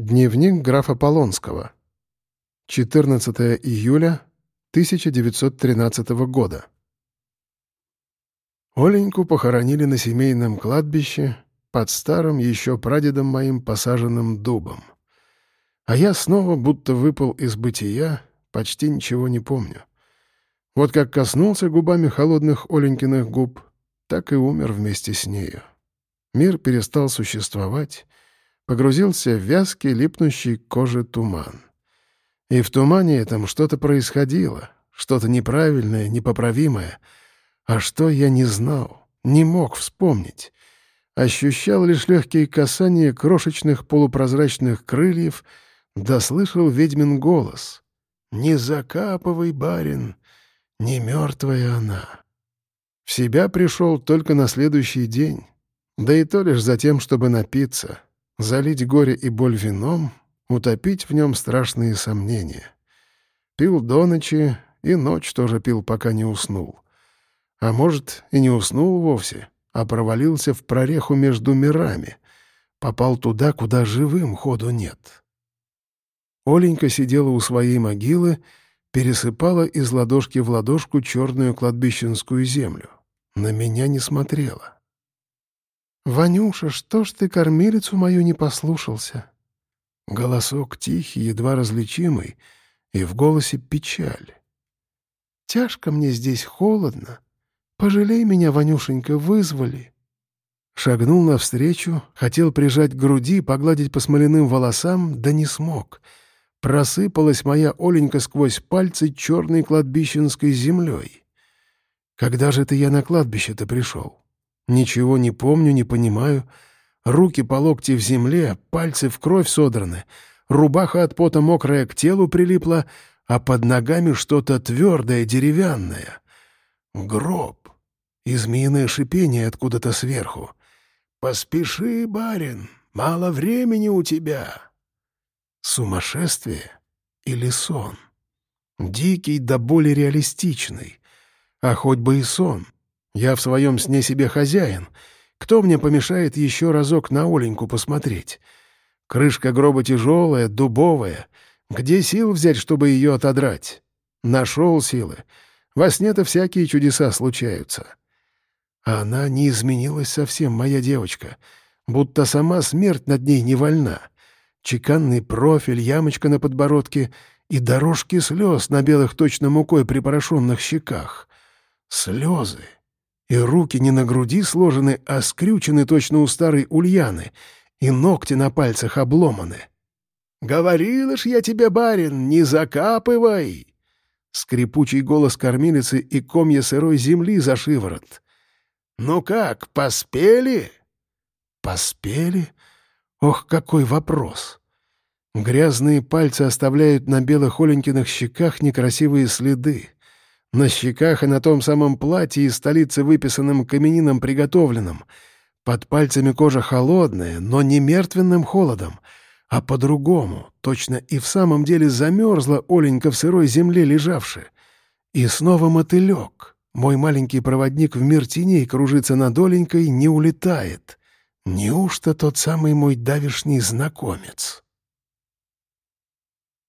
Дневник графа Полонского. 14 июля 1913 года. Оленьку похоронили на семейном кладбище под старым еще прадедом моим посаженным дубом. А я снова будто выпал из бытия, почти ничего не помню. Вот как коснулся губами холодных Оленькиных губ, так и умер вместе с нею. Мир перестал существовать, погрузился в вязкий, липнущий к коже туман. И в тумане этом что-то происходило, что-то неправильное, непоправимое. А что я не знал, не мог вспомнить. Ощущал лишь легкие касания крошечных полупрозрачных крыльев, да слышал ведьмин голос. «Не закапывай, барин, не мертвая она». В себя пришел только на следующий день, да и то лишь за тем, чтобы напиться — залить горе и боль вином, утопить в нем страшные сомнения. Пил до ночи, и ночь тоже пил, пока не уснул. А может, и не уснул вовсе, а провалился в прореху между мирами, попал туда, куда живым ходу нет. Оленька сидела у своей могилы, пересыпала из ладошки в ладошку черную кладбищенскую землю. На меня не смотрела. «Ванюша, что ж ты кормилицу мою не послушался?» Голосок тихий, едва различимый, и в голосе печаль. «Тяжко мне здесь, холодно. Пожалей меня, Ванюшенька, вызвали». Шагнул навстречу, хотел прижать к груди, погладить по смоляным волосам, да не смог. Просыпалась моя Оленька сквозь пальцы черной кладбищенской землей. «Когда же ты я на кладбище-то пришел?» Ничего не помню, не понимаю. Руки по локти в земле, пальцы в кровь содраны. Рубаха от пота мокрая к телу прилипла, а под ногами что-то твердое, деревянное. Гроб. И змеиное шипение откуда-то сверху. «Поспеши, барин, мало времени у тебя». Сумасшествие или сон? Дикий да более реалистичный. А хоть бы и сон — я в своем сне себе хозяин. Кто мне помешает еще разок на Оленьку посмотреть? Крышка гроба тяжелая, дубовая. Где сил взять, чтобы ее отодрать? Нашел силы. Во сне-то всякие чудеса случаются. А она не изменилась совсем, моя девочка. Будто сама смерть над ней не вольна. Чеканный профиль, ямочка на подбородке и дорожки слез на белых точно мукой припорошенных щеках. Слезы и руки не на груди сложены, а скрючены точно у старой Ульяны, и ногти на пальцах обломаны. «Говорила ж я тебе, барин, не закапывай!» Скрипучий голос кормилицы и комья сырой земли за шиворот. «Ну как, поспели?» «Поспели? Ох, какой вопрос!» Грязные пальцы оставляют на белых Оленькиных щеках некрасивые следы. На щеках и на том самом платье из столицы выписанным каменином приготовленным. Под пальцами кожа холодная, но не мертвенным холодом, а по-другому, точно и в самом деле замерзла Оленька в сырой земле лежавши. И снова мотылек. Мой маленький проводник в мир теней кружится над Оленькой, не улетает. Неужто тот самый мой давишний знакомец?»